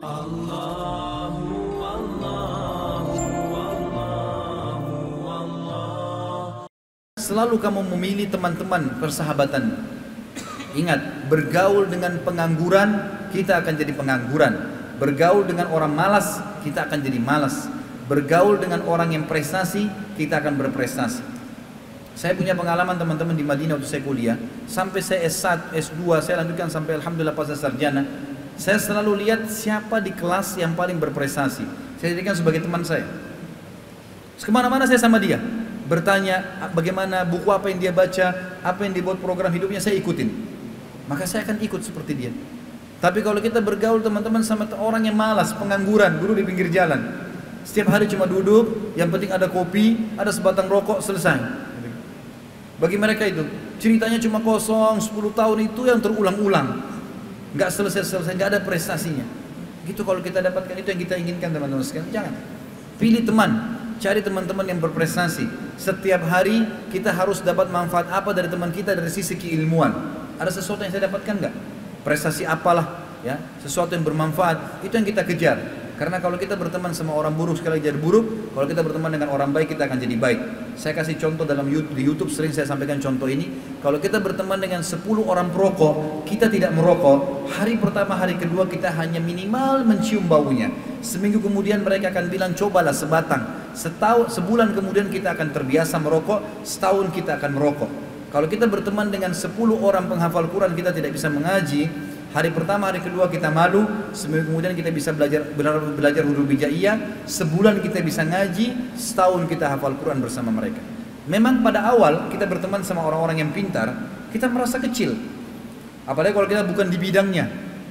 Selalu kamu memilih teman-teman persahabatan. Ingat, bergaul dengan pengangguran, kita akan jadi pengangguran. Bergaul dengan orang malas, kita akan jadi malas. Bergaul dengan orang yang prestasi, kita akan berprestasi. Saya punya pengalaman teman-teman di Madinah waktu saya kuliah. Sampai saya S1, S2, saya lanjutkan sampai Alhamdulillah pasca sarjana. Saya selalu lihat siapa di kelas yang paling berprestasi. Saya jadikan sebagai teman saya. Ke mana-mana saya sama dia. Bertanya bagaimana buku apa yang dia baca, apa yang dibuat program hidupnya, saya ikutin. Maka saya akan ikut seperti dia. Tapi kalau kita bergaul teman-teman sama orang yang malas, pengangguran, dulu di pinggir jalan. Setiap hari cuma duduk, yang penting ada kopi, ada sebatang rokok, selesai. Bagi mereka itu, ceritanya cuma kosong, 10 tahun itu yang terulang-ulang. Nggak selesai-selesai, nggak ada prestasinya. Gitu kalau kita dapatkan itu yang kita inginkan teman-teman sekalian. Jangan. Pilih teman, cari teman-teman yang berprestasi. Setiap hari kita harus dapat manfaat apa dari teman kita dari sisi keilmuan. Ada sesuatu yang saya dapatkan nggak? Prestasi apalah, ya, sesuatu yang bermanfaat itu yang kita kejar. Karena kalau kita berteman sama orang buruk sekali jadi buruk, kalau kita berteman dengan orang baik kita akan jadi baik. Saya kasih contoh dalam YouTube, di YouTube sering saya sampaikan contoh ini. Kalau kita berteman dengan 10 orang perokok, kita tidak merokok. Hari pertama, hari kedua kita hanya minimal mencium baunya. Seminggu kemudian mereka akan bilang cobalah sebatang. Setahun, sebulan kemudian kita akan terbiasa merokok, setahun kita akan merokok. Kalau kita berteman dengan 10 orang penghafal Quran kita tidak bisa mengaji, Hari pertama, hari kedua kita malu, seminggu kemudian kita bisa belajar belajar, belajar huruf hijaiyah, sebulan kita bisa ngaji, setahun kita hafal Quran bersama mereka. Memang pada awal kita berteman sama orang-orang yang pintar, kita merasa kecil. Apalagi kalau kita bukan di bidangnya.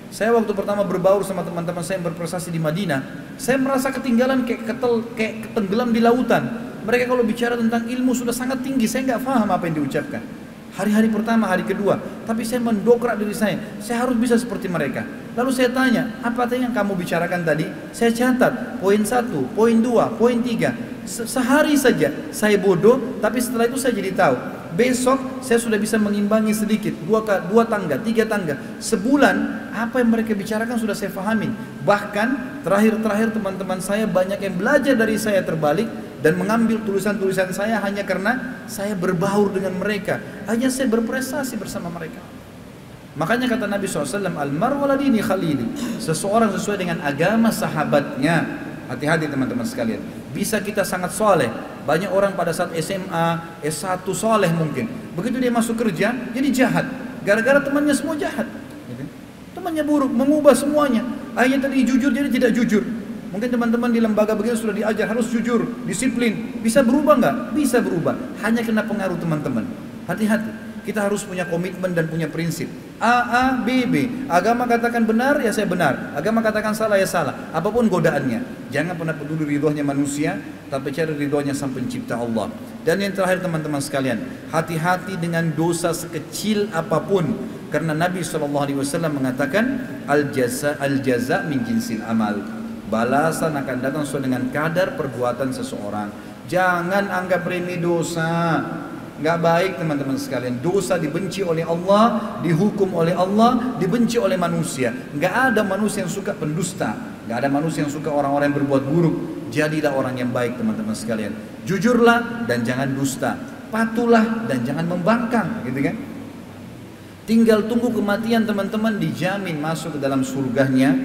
Saya waktu pertama berbaur sama teman-teman saya yang berprestasi di Madinah, saya merasa ketinggalan kayak ketel, kayak tenggelam di lautan. Mereka kalau bicara tentang ilmu sudah sangat tinggi, saya nggak paham apa yang diucapkan. Hari-hari pertama, hari kedua. Tapi saya mendokrak diri saya. Saya harus bisa seperti mereka. Lalu saya tanya, apa yang kamu bicarakan tadi? Saya catat, poin satu, poin dua, poin tiga. Sehari saja saya bodoh, tapi setelah itu saya jadi tahu. Besok saya sudah bisa mengimbangi sedikit, dua, dua tangga, tiga tangga. Sebulan, apa yang mereka bicarakan sudah saya fahamin. Bahkan terakhir-terakhir teman-teman saya banyak yang belajar dari saya terbalik dan mengambil tulisan-tulisan saya hanya karena saya berbaur dengan mereka. Hanya saya berprestasi bersama mereka. Makanya kata Nabi SAW, Al-marwaladini khalili. Seseorang sesuai dengan agama sahabatnya. Hati-hati teman-teman sekalian. Bisa kita sangat soleh. Banyak orang pada saat SMA, S1 soleh mungkin. Begitu dia masuk kerja, jadi jahat. Gara-gara temannya semua jahat. Temannya buruk, mengubah semuanya. Akhirnya tadi jujur, jadi tidak jujur. Mungkin teman-teman di lembaga begini sudah diajar harus jujur, disiplin. Bisa berubah nggak? Bisa berubah. Hanya kena pengaruh teman-teman. Hati-hati. Kita harus punya komitmen dan punya prinsip. A, A, B, B. Agama katakan benar, ya saya benar. Agama katakan salah, ya salah. Apa pun godaannya. Jangan pernah peduli ridhonya manusia, tapi cari ridhonya sang pencipta Allah. Dan yang terakhir teman-teman sekalian, hati-hati dengan dosa sekecil apa pun. Karena Nabi SAW mengatakan, Al-jaza al-jaza min jinsil amal Balasan akan datang sesuai dengan kadar perbuatan seseorang. Jangan anggap remeh dosa. Nggak baik teman-teman sekalian. Dosa dibenci oleh Allah, dihukum oleh Allah, dibenci oleh manusia. Nggak ada manusia yang suka pendusta. Nggak ada manusia yang suka orang-orang yang berbuat buruk. Jadilah orang yang baik teman-teman sekalian. Jujurlah dan jangan dusta. Patulah dan jangan membangkang, gitu kan? Tinggal tunggu kematian teman-teman dijamin masuk ke dalam surganya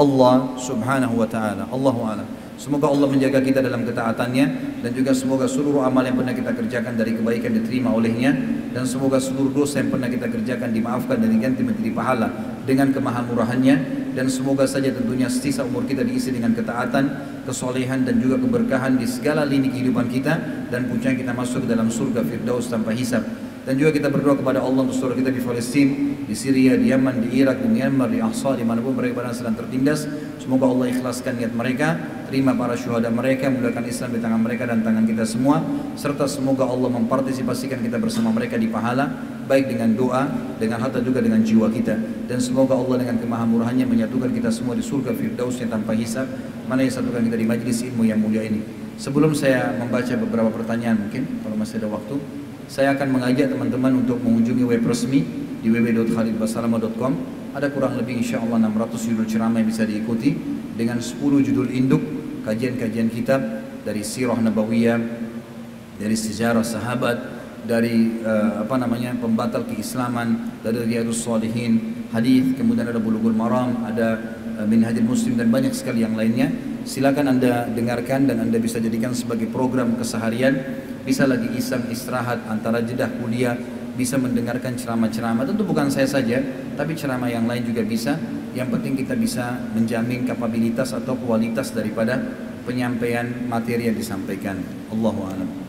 Allah Subhanahu wa taala. Allahu a'lam. Semoga Allah menjaga kita dalam ketaatannya dan juga semoga seluruh amal yang pernah kita kerjakan dari kebaikan diterima olehnya dan semoga seluruh dosa yang pernah kita kerjakan dimaafkan dan diganti menjadi pahala dengan kemahamurahannya dan semoga saja tentunya sisa umur kita diisi dengan ketaatan, kesolehan dan juga keberkahan di segala lini kehidupan kita dan puncaknya kita masuk ke dalam surga Firdaus tanpa hisab. Dan juga kita berdoa kepada Allah untuk saudara kita di Palestina, di Syria, di Yaman, di Irak, di Myanmar, di Ahsa, di mana pun mereka berada sedang tertindas. Semoga Allah ikhlaskan niat mereka, terima para syuhada mereka, mulakan Islam di tangan mereka dan tangan kita semua, serta semoga Allah mempartisipasikan kita bersama mereka di pahala, baik dengan doa, dengan harta juga dengan jiwa kita. Dan semoga Allah dengan kemahamurahannya menyatukan kita semua di surga Firdausnya tanpa hisab, mana yang satukan kita di majlis ilmu yang mulia ini. Sebelum saya membaca beberapa pertanyaan mungkin, kalau masih ada waktu, saya akan mengajak teman-teman untuk mengunjungi web resmi di www.khalidbasalama.com ada kurang lebih insya Allah 600 judul ceramah yang bisa diikuti dengan 10 judul induk kajian-kajian kitab dari sirah nabawiyah dari sejarah sahabat dari uh, apa namanya pembatal keislaman dari riyadus salihin hadis kemudian ada bulughul maram ada uh, minhajul muslim dan banyak sekali yang lainnya silakan anda dengarkan dan anda bisa jadikan sebagai program keseharian. Bisa lagi iseng istirahat antara jeda kuliah bisa mendengarkan ceramah-ceramah. Tentu bukan saya saja tapi ceramah yang lain juga bisa. Yang penting kita bisa menjamin kapabilitas atau kualitas daripada penyampaian materi yang disampaikan. Allahu a'lam